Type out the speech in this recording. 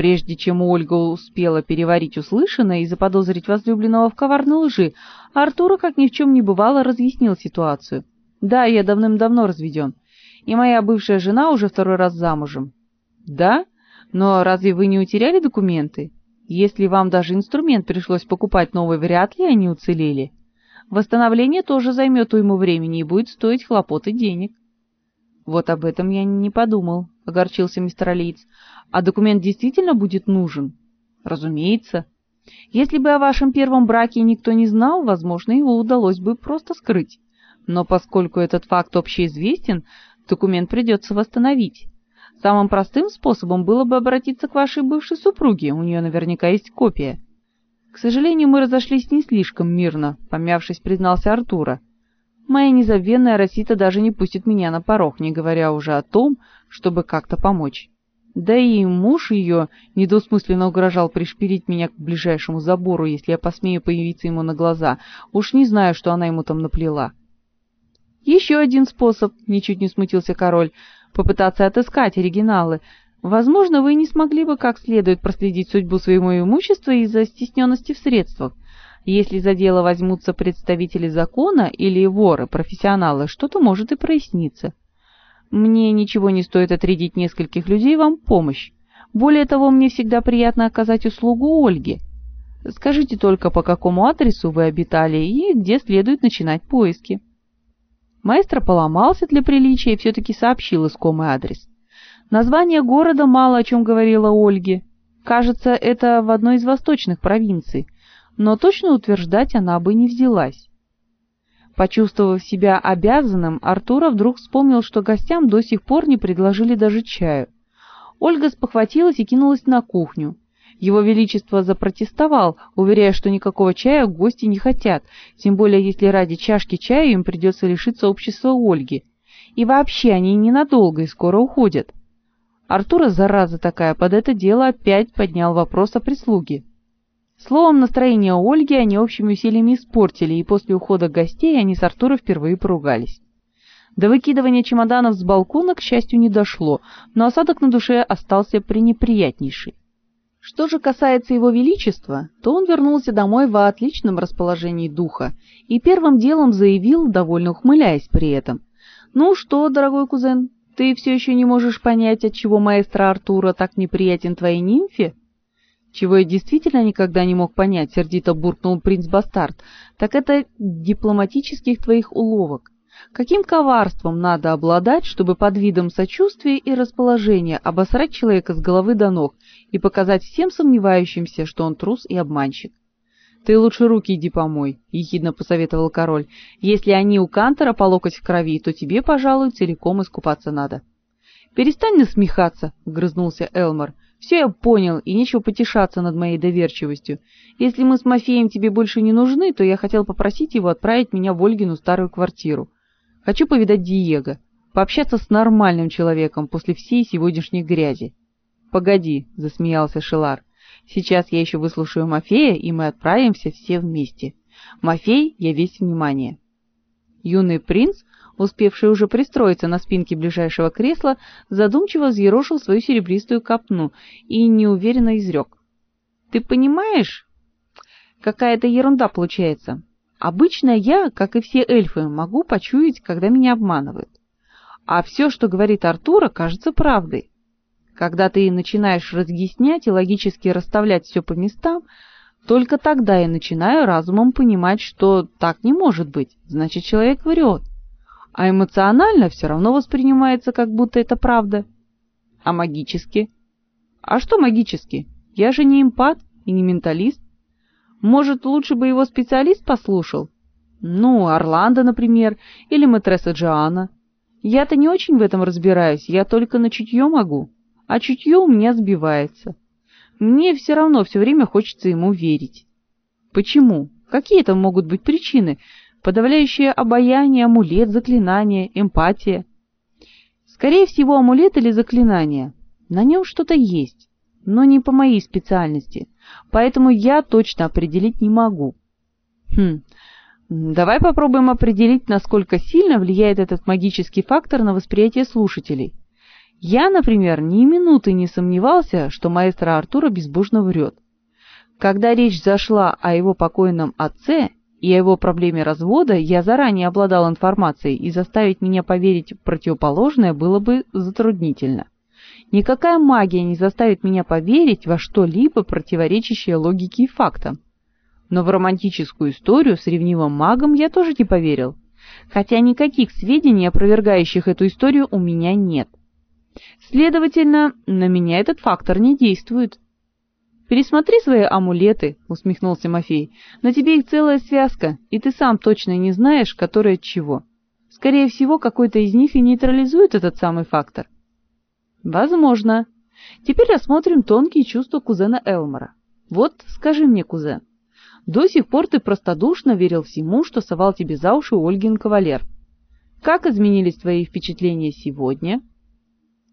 Прежде чем Ольга успела переварить услышанное и заподозрить возлюбленного в коварной лжи, Артур, как ни в чем не бывало, разъяснил ситуацию. «Да, я давным-давно разведен, и моя бывшая жена уже второй раз замужем». «Да? Но разве вы не утеряли документы? Если вам даже инструмент пришлось покупать новый, вряд ли они уцелели. Восстановление тоже займет уйму времени и будет стоить хлопот и денег». «Вот об этом я не подумал», — огорчился мистер Алиец. «А документ действительно будет нужен?» «Разумеется. Если бы о вашем первом браке никто не знал, возможно, его удалось бы просто скрыть. Но поскольку этот факт общеизвестен, документ придется восстановить. Самым простым способом было бы обратиться к вашей бывшей супруге, у нее наверняка есть копия». «К сожалению, мы разошлись не слишком мирно», — помявшись, признался Артура. Моя незабвенная Росита даже не пустит меня на порог, не говоря уже о том, чтобы как-то помочь. Да и муж ее недосмысленно угрожал пришпилить меня к ближайшему забору, если я посмею появиться ему на глаза. Уж не знаю, что она ему там наплела. Еще один способ, ничуть не смутился король, попытаться отыскать оригиналы. Возможно, вы не смогли бы как следует проследить судьбу своего имущества из-за стесненности в средствах. Если за дело возьмутся представители закона или воры, профессионалы, что-то может и проясниться. Мне ничего не стоит отрядить нескольких людей вам помощь. Более того, мне всегда приятно оказать услугу Ольге. Скажите только, по какому адресу вы обитали и где следует начинать поиски. Маэстро поломался для приличия и все-таки сообщил искомый адрес. Название города мало о чем говорило Ольге. Кажется, это в одной из восточных провинций – но точно утверждать она бы не взялась. Почувствовав себя обязанным, Артура вдруг вспомнил, что гостям до сих пор не предложили даже чаю. Ольга спохватилась и кинулась на кухню. Его Величество запротестовал, уверяя, что никакого чая гости не хотят, тем более если ради чашки чая им придется лишиться общества Ольги. И вообще они ненадолго и скоро уходят. Артура, зараза такая, под это дело опять поднял вопрос о прислуге. Словом, настроение Ольги они общими усилиями испортили, и после ухода гостей они с Артуром впервые поругались. До выкидывания чемоданов с балкона, к счастью, не дошло, но осадок на душе остался пренеприятнейший. Что же касается его величества, то он вернулся домой в отличном расположении духа и первым делом заявил, довольно ухмыляясь при этом. «Ну что, дорогой кузен, ты все еще не можешь понять, отчего маэстро Артура так неприятен твоей нимфе?» Чего я действительно никогда не мог понять, сердито буркнул принц Бастард, так это дипломатических твоих уловок. Каким коварством надо обладать, чтобы под видом сочувствия и расположения обосрать человека с головы до ног и показать всем сомневающимся, что он трус и обманщик? «Ты лучше руки иди помой», — ехидно посоветовал король. «Если они у Кантора по локоть в крови, то тебе, пожалуй, целиком искупаться надо». «Перестань насмехаться», — грызнулся Элмор. Все я понял, и нечего потешаться над моей доверчивостью. Если мы с Мафеем тебе больше не нужны, то я хотел попросить его отправить меня в Ольгину старую квартиру. Хочу повидать Диего, пообщаться с нормальным человеком после всей сегодняшней грязи. Погоди, засмеялся Шелар. Сейчас я еще выслушаю Мафея, и мы отправимся все вместе. Мафей, я весь внимание. Юный принц успевший уже пристроиться на спинке ближайшего кресла, задумчиво взъерошил свою серебристую копну и неуверенно изрек. «Ты понимаешь, какая-то ерунда получается. Обычно я, как и все эльфы, могу почуять, когда меня обманывают. А все, что говорит Артура, кажется правдой. Когда ты начинаешь разъяснять и логически расставлять все по местам, только тогда я начинаю разумом понимать, что так не может быть, значит, человек врет а эмоционально все равно воспринимается, как будто это правда. А магически? А что магически? Я же не импат и не менталист. Может, лучше бы его специалист послушал? Ну, Орландо, например, или матресса Джоанна. Я-то не очень в этом разбираюсь, я только на чутье могу, а чутье у меня сбивается. Мне все равно все время хочется ему верить. Почему? Какие там могут быть причины, подавляющее обаяние, амулет, заклинание, эмпатия. Скорее всего, амулет или заклинание. На нем что-то есть, но не по моей специальности, поэтому я точно определить не могу. Хм, давай попробуем определить, насколько сильно влияет этот магический фактор на восприятие слушателей. Я, например, ни минуты не сомневался, что маэстро Артура безбожно врет. Когда речь зашла о его покойном отце и о его проблеме развода, я заранее обладал информацией, и заставить меня поверить в противоположное было бы затруднительно. Никакая магия не заставит меня поверить во что-либо противоречащее логике и фактам. Но в романтическую историю с ревнивым магом я тоже не поверил, хотя никаких сведений, опровергающих эту историю, у меня нет. Следовательно, на меня этот фактор не действует. Пересмотри свои амулеты, усмехнулся Мафей. На тебе их целая связка, и ты сам точно не знаешь, которое от чего. Скорее всего, какой-то из них и нейтрализует этот самый фактор. Возможно. Теперь рассмотрим тонкие чувства кузена Элмора. Вот, скажи мне, кузен, до сих пор ты простодушно верил всему, что совал тебе за уши Ольгин кавалер. Как изменились твои впечатления сегодня?